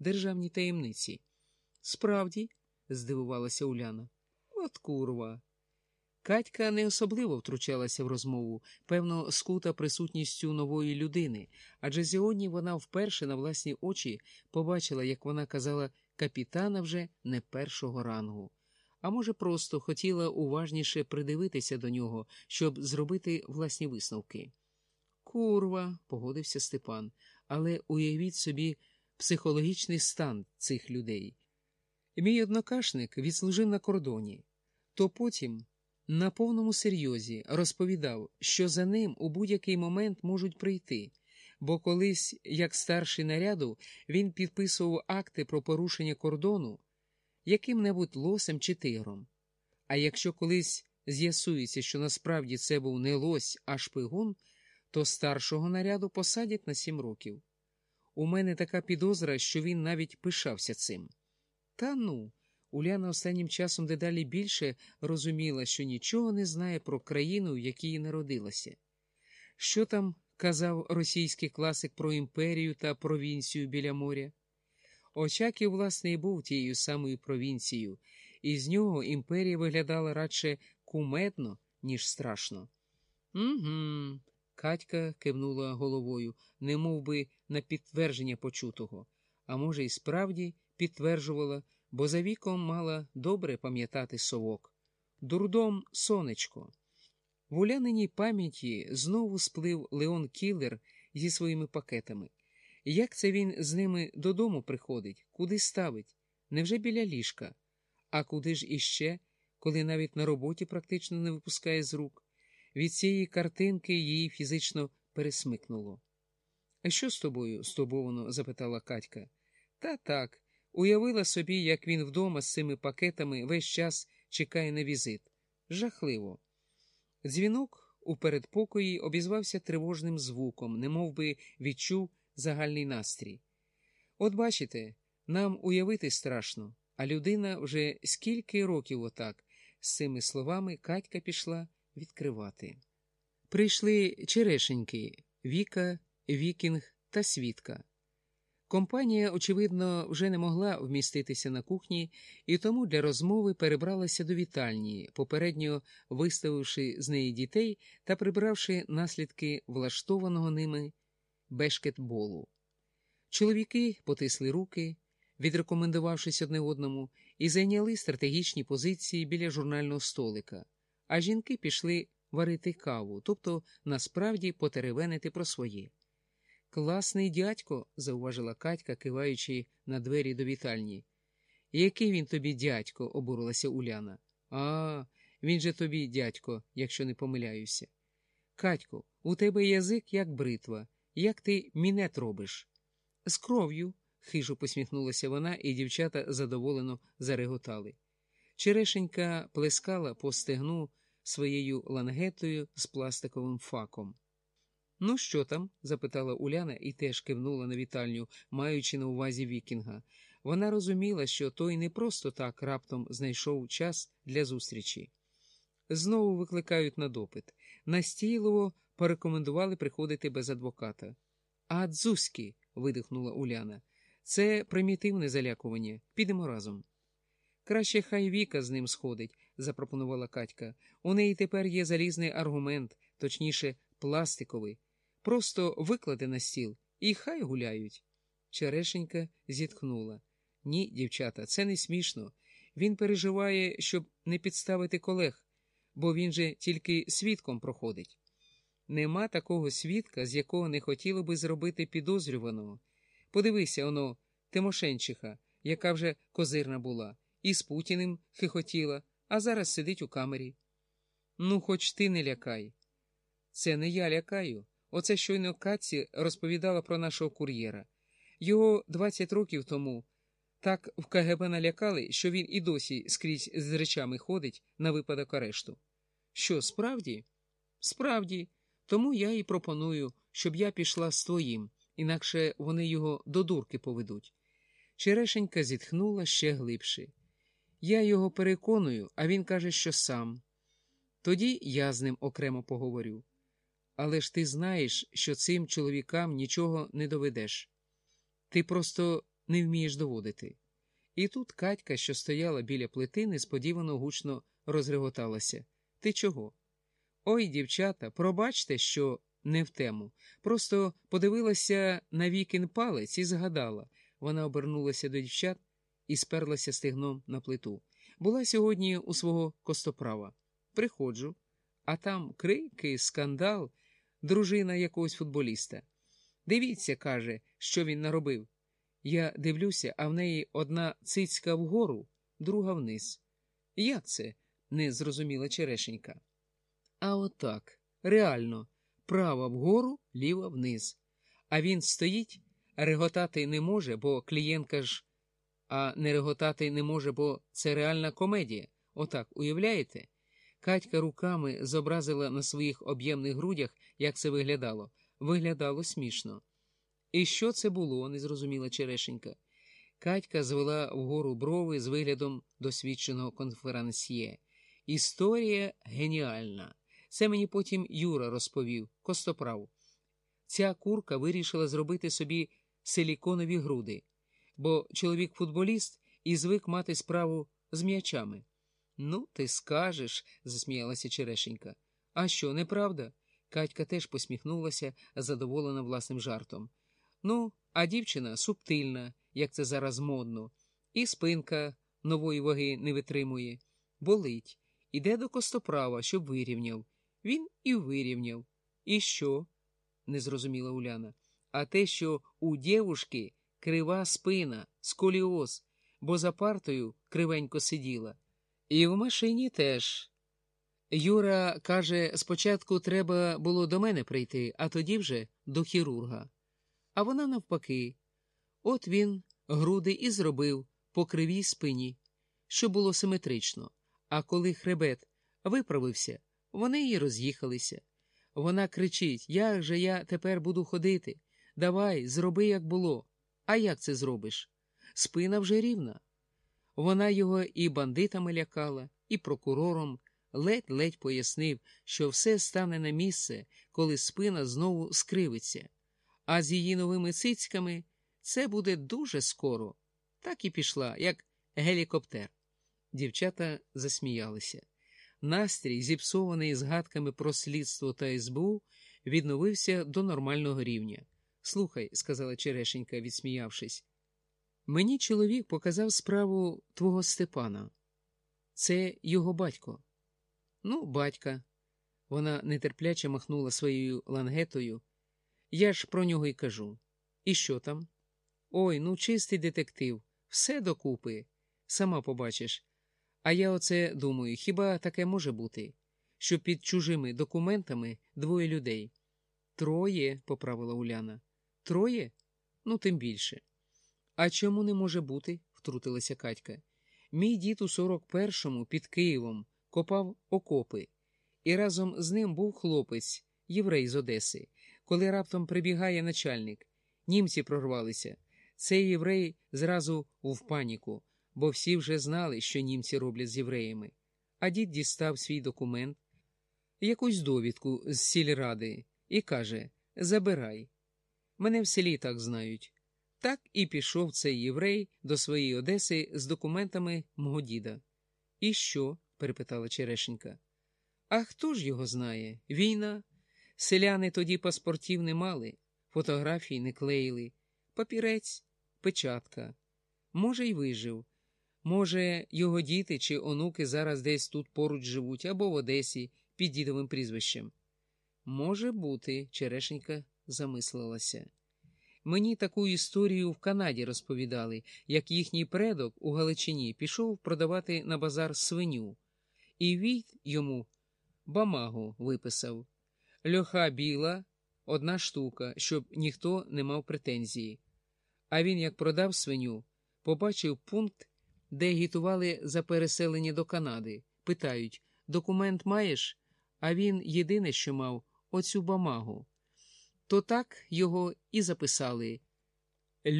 державні таємниці. Справді, здивувалася Уляна. От курва. Катька не особливо втручалася в розмову, певно, скута присутністю нової людини, адже сьогодні вона вперше на власні очі побачила, як вона казала, капітана вже не першого рангу. А може, просто хотіла уважніше придивитися до нього, щоб зробити власні висновки. Курва, погодився Степан, але уявіть собі психологічний стан цих людей. Мій однокашник відслужив на кордоні, то потім на повному серйозі розповідав, що за ним у будь-який момент можуть прийти, бо колись, як старший наряду, він підписував акти про порушення кордону яким-небудь лосем чи тигром. А якщо колись з'ясується, що насправді це був не лось, а шпигун, то старшого наряду посадять на сім років. У мене така підозра, що він навіть пишався цим. Та ну. Уляна останнім часом дедалі більше розуміла, що нічого не знає про країну, в якій народилася. Що там казав російський класик про імперію та провінцію біля моря? Очаків, власне, і був тією самою провінцією, і з нього імперія виглядала радше кумедно, ніж страшно. Угу. Катька кивнула головою, не би на підтвердження почутого, а може, і справді підтверджувала бо за віком мала добре пам'ятати совок. Дурдом сонечко. В уляниній пам'яті знову сплив Леон Кілер зі своїми пакетами. Як це він з ними додому приходить, куди ставить? Невже біля ліжка? А куди ж іще, коли навіть на роботі практично не випускає з рук? Від цієї картинки її фізично пересмикнуло. А що з тобою? стурбовано запитала Катька. Та так. Уявила собі, як він вдома з цими пакетами весь час чекає на візит. Жахливо. Дзвінок у передпокої обізвався тривожним звуком, немов би відчув загальний настрій. От бачите, нам уявити страшно, а людина вже скільки років отак, з цими словами Катька пішла відкривати. Прийшли черешеньки Віка, Вікінг та Свідка. Компанія, очевидно, вже не могла вміститися на кухні, і тому для розмови перебралася до вітальні, попередньо виставивши з неї дітей та прибравши наслідки влаштованого ними бешкетболу. Чоловіки потисли руки, відрекомендувавшись одне одному, і зайняли стратегічні позиції біля журнального столика, а жінки пішли варити каву, тобто насправді потеревенити про своє. Класний дядько, зауважила Катька, киваючи на двері до вітальні. Який він тобі дядько? обурилася Уляна. А, він же тобі, дядько, якщо не помиляюся. Катько, у тебе язик, як бритва, як ти мінет робиш? З кров'ю, хижо посміхнулася вона, і дівчата задоволено зареготали. Черешенька плескала по стегну своєю лангетою з пластиковим факом. Ну, що там? запитала Уляна і теж кивнула на вітальню, маючи на увазі Вікінга. Вона розуміла, що той не просто так раптом знайшов час для зустрічі. Знову викликають на допит. Настійливо порекомендували приходити без адвоката. А дзузьки, видихнула Уляна, це примітивне залякування. Підемо разом. Краще хай Віка з ним сходить, запропонувала Катька. У неї тепер є залізний аргумент, точніше, пластиковий. Просто виклади на стіл і хай гуляють. Черешенька зітхнула. Ні, дівчата, це не смішно. Він переживає, щоб не підставити колег, бо він же тільки свідком проходить. Нема такого свідка, з якого не хотіло би зробити підозрюваного. Подивися, оно, Тимошенчиха, яка вже козирна була, і з Путіним хихотіла, а зараз сидить у камері. Ну, хоч ти не лякай. Це не я лякаю. Оце щойно Катці розповідала про нашого кур'єра. Його 20 років тому так в КГБ налякали, що він і досі скрізь з речами ходить на випадок арешту. Що, справді? Справді, тому я і пропоную, щоб я пішла з твоїм, інакше вони його до дурки поведуть. Черешенька зітхнула ще глибше. Я його переконую, а він каже, що сам. Тоді я з ним окремо поговорю. Але ж ти знаєш, що цим чоловікам нічого не доведеш. Ти просто не вмієш доводити. І тут Катька, що стояла біля плити, несподівано гучно розреготалася. Ти чого? Ой, дівчата, пробачте, що не в тему. Просто подивилася на вікін палець і згадала. Вона обернулася до дівчат і сперлася стегном на плиту. Була сьогодні у свого костоправа. Приходжу, а там крики, скандал, дружина якогось футболіста. Дивіться, каже, що він наробив. Я дивлюся, а в неї одна цицька вгору, друга вниз. Як це? не зрозуміла черешенька. А отак, реально, права вгору, ліва вниз. А він стоїть, реготати не може, бо клієнтка ж, а не реготати не може, бо це реальна комедія. Отак, уявляєте? Катька руками зобразила на своїх об'ємних грудях, як це виглядало. Виглядало смішно. І що це було? не зрозуміла черешенька. Катька звела вгору брови з виглядом досвідченого конферансьє. Історія геніальна. Це мені потім Юра розповів, костоправ. Ця курка вирішила зробити собі силіконові груди, бо чоловік футболіст і звик мати справу з м'ячами. Ну, ти скажеш, засміялася черешенька. А що, неправда? Катька теж посміхнулася, задоволена власним жартом. Ну, а дівчина субтильна, як це зараз модно, і спинка нової ваги не витримує, болить, іде до костоправа, щоб вирівняв. Він і вирівняв. І що? не зрозуміла Уляна. А те, що у дівушки крива спина, сколіоз, бо за партою кривенько сиділа. І в машині теж. Юра каже, спочатку треба було до мене прийти, а тоді вже до хірурга. А вона навпаки. От він груди і зробив по кривій спині, що було симетрично. А коли хребет виправився, вони й роз'їхалися. Вона кричить: Як же я тепер буду ходити? Давай, зроби, як було. А як це зробиш? Спина вже рівна. Вона його і бандитами лякала, і прокурором ледь-ледь пояснив, що все стане на місце, коли спина знову скривиться. А з її новими цицьками це буде дуже скоро. Так і пішла, як гелікоптер. Дівчата засміялися. Настрій, зіпсований згадками про слідство та СБУ, відновився до нормального рівня. Слухай, сказала Черешенька, відсміявшись, мені чоловік показав справу твого Степана. Це його батько. Ну, батька. Вона нетерпляче махнула своєю лангетою. Я ж про нього й кажу. І що там? Ой, ну чистий детектив, все докупи. Сама побачиш. А я оце думаю, хіба таке може бути, що під чужими документами двоє людей? Троє, поправила Уляна. Троє? Ну, тим більше. А чому не може бути? втрутилася Катька. Мій дід у 41-му під Києвом копав окопи, і разом з ним був хлопець, єврей з Одеси. Коли раптом прибігає начальник, німці прорвалися. Цей єврей зразу в паніку бо всі вже знали, що німці роблять з євреями. А дід дістав свій документ, якусь довідку з сільради, і каже: Забирай. Мене в селі так знають. Так і пішов цей єврей до своєї Одеси з документами мого діда. І що? перепитала Черешенька. А хто ж його знає? Війна. Селяни тоді паспортів не мали, фотографій не клеїли, папірець, печатка. Може, й вижив, Може, його діти чи онуки зараз десь тут поруч живуть або в Одесі під дідовим прізвищем. Може бути, Черешенька замислилася. Мені таку історію в Канаді розповідали, як їхній предок у Галичині пішов продавати на базар свиню, і війт йому бамагу виписав льоха біла, одна штука, щоб ніхто не мав претензії. А він, як продав свиню, побачив пункт де агітували за переселення до Канади. Питають документ маєш? А він єдине, що мав оцю бамагу. То так його і записали.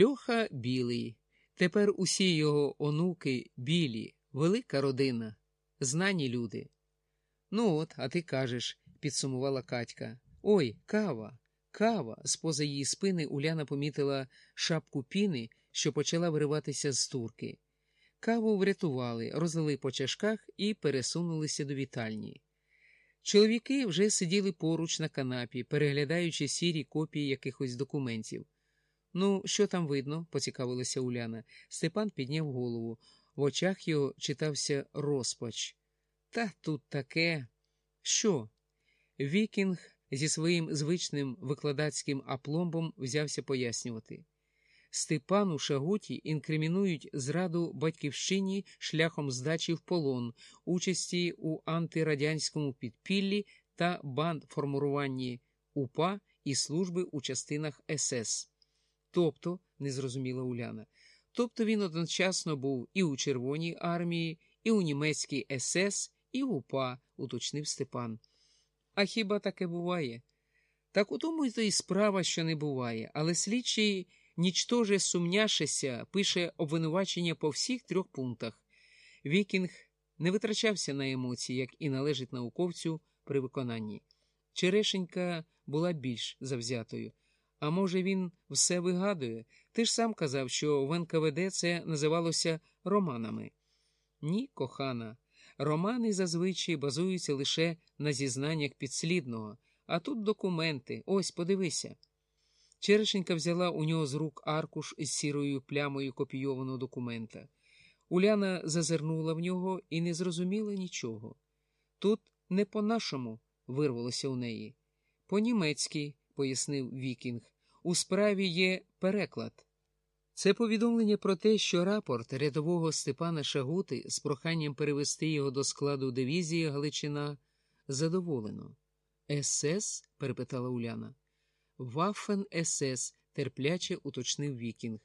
Льоха білий. Тепер усі його онуки білі, велика родина, знані люди. Ну от, а ти кажеш, підсумувала Катька. Ой, кава, кава. З поза її спини Уляна помітила шапку піни, що почала вириватися з турки. Каву врятували, розлили по чашках і пересунулися до вітальні. Чоловіки вже сиділи поруч на канапі, переглядаючи сірі копії якихось документів. Ну, що там видно? поцікавилася Уляна. Степан підняв голову. В очах його читався розпач. Та тут таке. Що? Вікінг зі своїм звичним викладацьким апломбом взявся пояснювати. Степану Шагуті інкримінують зраду батьківщині шляхом здачі в полон, участі у антирадянському підпіллі та бандформуванні УПА і служби у частинах СС. Тобто, не зрозуміла Уляна, тобто він одночасно був і у Червоній армії, і у німецькій СС, і в УПА, уточнив Степан. А хіба таке буває? Так у тому й то й справа, що не буває, але слідчий нічтоже сумняшися, пише обвинувачення по всіх трьох пунктах. Вікінг не витрачався на емоції, як і належить науковцю при виконанні. Черешенька була більш завзятою. А може, він все вигадує? Ти ж сам казав, що в НКВД це називалося романами. Ні, кохана. Романи зазвичай базуються лише на зізнаннях підслідного, а тут документи. Ось подивися. Черешенька взяла у нього з рук аркуш із сірою плямою копійованого документа. Уляна зазирнула в нього і не зрозуміла нічого. Тут не по-нашому вирвалося у неї. По-німецьки, пояснив Вікінг, у справі є переклад. Це повідомлення про те, що рапорт рядового Степана Шагути з проханням перевести його до складу дивізії Галичина задоволено. СС? перепитала Уляна. Ваффен СС, терпляче уточнив Вікінг.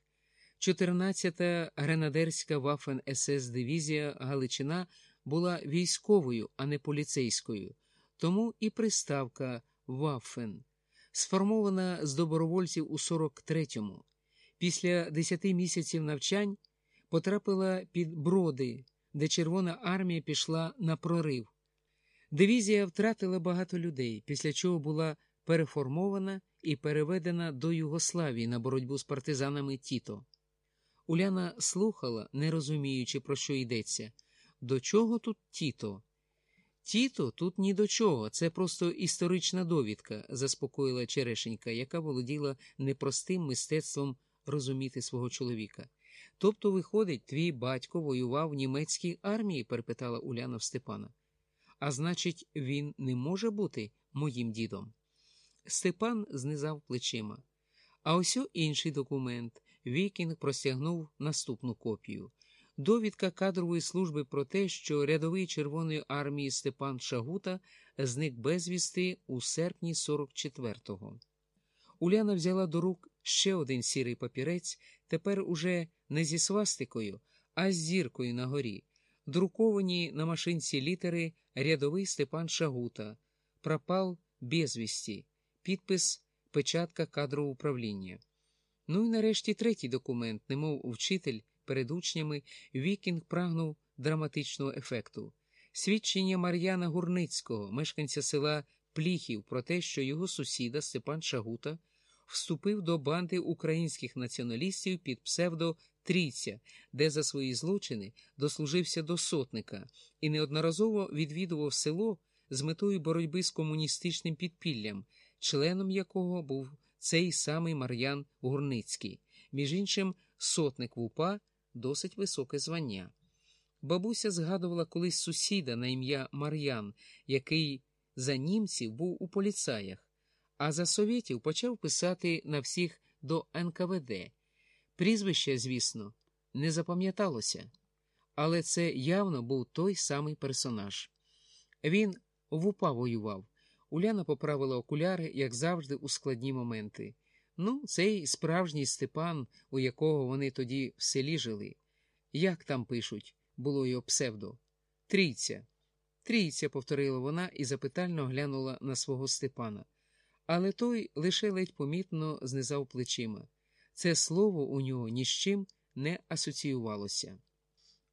14-та гренадерська Ваффен СС дивізія Галичина була військовою, а не поліцейською, тому і приставка Ваффен, сформована з добровольців у 43-му. Після 10 місяців навчань потрапила під броди, де Червона армія пішла на прорив. Дивізія втратила багато людей, після чого була переформована і переведена до Югославії на боротьбу з партизанами Тіто. Уляна слухала, не розуміючи, про що йдеться. До чого тут Тіто? Тіто тут ні до чого, це просто історична довідка, заспокоїла Черешенька, яка володіла непростим мистецтвом розуміти свого чоловіка. Тобто, виходить, твій батько воював в німецькій армії? перепитала Уляна в Степана. А значить, він не може бути моїм дідом. Степан знизав плечима. А ось інший документ. Вікінг простягнув наступну копію. Довідка кадрової служби про те, що рядовий Червоної армії Степан Шагута зник безвісти у серпні 44-го. Уляна взяла до рук ще один сірий папірець, тепер уже не зі свастикою, а з зіркою нагорі. Друковані на машинці літери рядовий Степан Шагута, пропал без вести, підпис печатка кадрового управління. Ну і нарешті третій документ, немов вчитель перед учнями, Вікінг прагнув драматичного ефекту. Свідчення Мар'яна Гурницького, мешканця села Пліхів, про те, що його сусіда Степан Шагута вступив до банди українських націоналістів під псевдо Трійця, де за свої злочини дослужився до сотника і неодноразово відвідував село з метою боротьби з комуністичним підпіллям, членом якого був цей самий Мар'ян Гурницький, між іншим, сотник в УПА досить високе звання. Бабуся згадувала колись сусіда на ім'я Мар'ян, який за німців був у поліцаях, а за совєтів почав писати на всіх до НКВД. Прізвище, звісно, не запам'яталося, але це явно був той самий персонаж. Він в УПА воював. Уляна поправила окуляри, як завжди, у складні моменти. Ну, цей справжній Степан, у якого вони тоді в селі жили. Як там пишуть, було його псевдо? Трійця. Трійця, повторила вона і запитально глянула на свого Степана. Але той лише ледь помітно знизав плечима. Це слово у нього ні з чим не асоціювалося.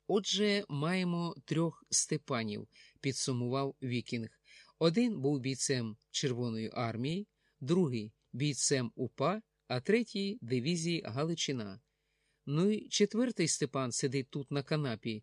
Отже, маємо трьох Степанів, підсумував Вікінг. Один був бійцем Червоної армії, другий бійцем УПА, а третій дивізії Галичина. Ну і четвертий Степан сидить тут на канапі,